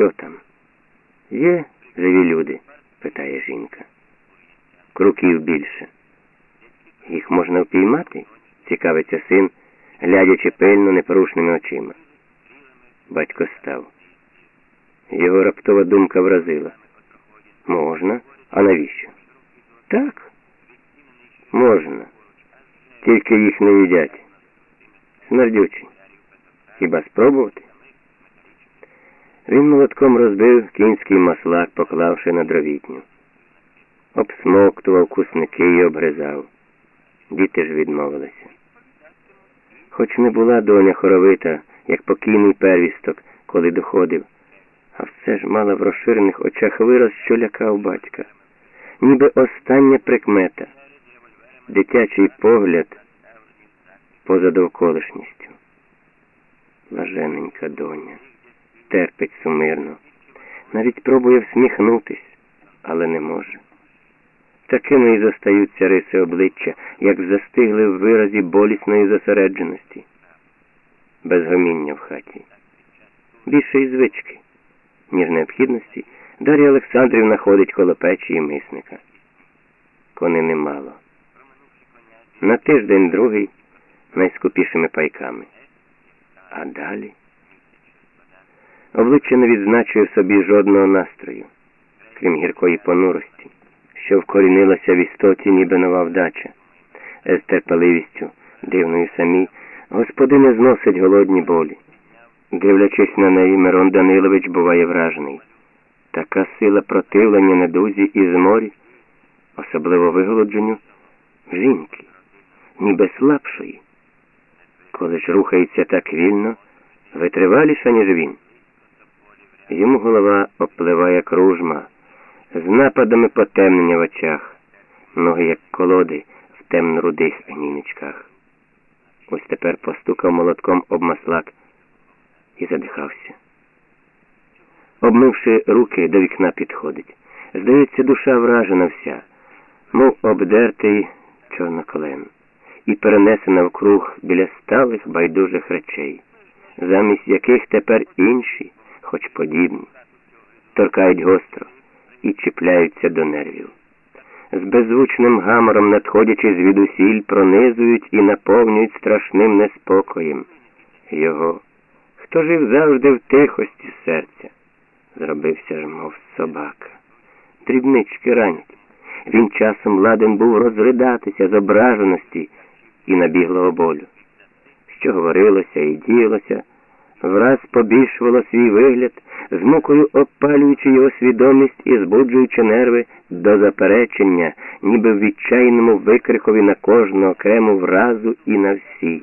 Що там? Є живі люди? питає жінка. Круків більше. Їх можна впіймати? цікавиться син, глядячи пильно непорушними очима. Батько став. Його раптова думка вразила. Можна, а навіщо? Так, можна. Тільки їх не їдять. Смердючі. Хіба спробувати? Він молотком розбив кінський маслак, поклавши на дровітню. Обсмоктував кусники і обгризав. Діти ж відмовилися. Хоч не була доня хоровита, як покійний первісток, коли доходив, а все ж мала в розширених очах вираз, що лякав батька, ніби остання прикмета, дитячий погляд поза довколишністю. Блажененька доня, терпить сумирно, навіть пробує всміхнутись, але не може. Такими і зостаються риси обличчя, як застигли в виразі болісної зосередженості, без гоміння в хаті. Більше і звички, ніж необхідності, Дар'я Олександрівна ходить коло печі і мисника. Кони немало. На тиждень другий найскупішими пайками. А далі обличчя не відзначує собі жодного настрою, крім гіркої понурості що вкорінилася в істоті, ніби нова вдача. З терпеливістю, дивною самі, господиня зносить голодні болі. Дивлячись на неї, Мирон Данилович буває вражений. Така сила противлення недузі і зморі, особливо виголодженню, жінки, ніби слабшої. Коли ж рухається так вільно, витриваліша, ніж він. Йому голова обпливає кружма з нападами потемнення в очах, ноги, як колоди в темно-рудих аніничках. Ось тепер постукав молотком об маслак і задихався. Обмивши руки, до вікна підходить. Здається, душа вражена вся, мов обдертий чорноколен, і перенесена вкруг біля сталих байдужих речей, замість яких тепер інші, хоч подібні, торкають гостро і чіпляються до нервів. З беззвучним гамором, надходячи звідусіль, пронизують і наповнюють страшним неспокоєм. Його, хто жив завжди в тихості серця, зробився ж, мов собака. Дрібнички ранять. Він часом ладен був розридатися з ображеності і набіглого болю. Що говорилося і діялося, враз побільшувало свій вигляд, з мукою обпалюючи його свідомість і збуджуючи нерви до заперечення, ніби в відчайному викрикові на кожну окрему вразу і на всі,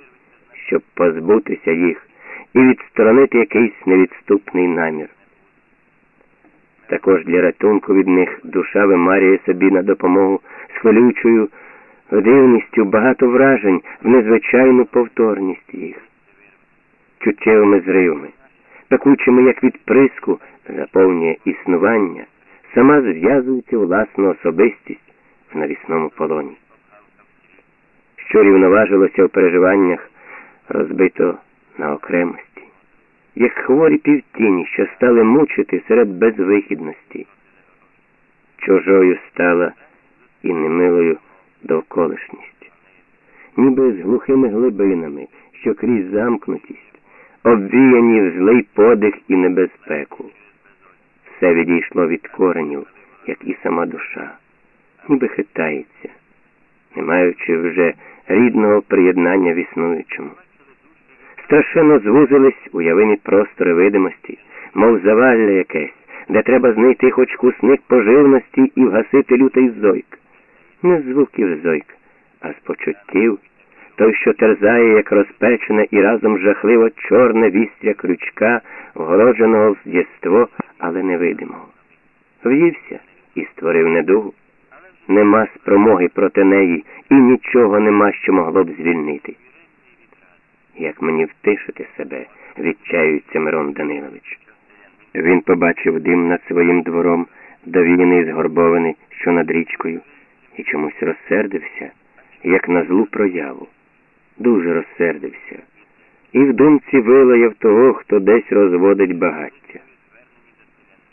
щоб позбутися їх і відсторонити якийсь невідступний намір. Також для ратунку від них душа вимарює собі на допомогу з хвилюючою дивністю багато вражень в незвичайну повторність їх чуттєвими зривами, пекучими, як від приску, заповнює існування, сама зв'язується власну особистість в навісному полоні. Що рівноважилося в переживаннях, розбито на окремості, як хворі півтіні, що стали мучити серед безвихідності. Чужою стала і немилою довколишність, ніби з глухими глибинами, що крізь замкнутість обвіяні в злий подих і небезпеку. Все відійшло від коренів, як і сама душа, ніби хитається, не маючи вже рідного приєднання в існуючому. Страшенно звузились уявимі простори видимості, мов завалля якесь, де треба знайти хоч кусник поживності і вгасити лютий зойк. Не звуків зойк, а з почуттів той, що терзає, як розпечене і разом жахливо чорне вістря крючка, вгородженого в єство, але невидимого. В'ївся і створив недугу. Нема спромоги проти неї і нічого нема, що могло б звільнити. Як мені втишити себе, відчаюється Мирон Данилович. Він побачив дим над своїм двором, довіяний згорбований, що над річкою, і чомусь розсердився, як на злу прояву дуже розсердився, і в думці вилаяв того, хто десь розводить багаття.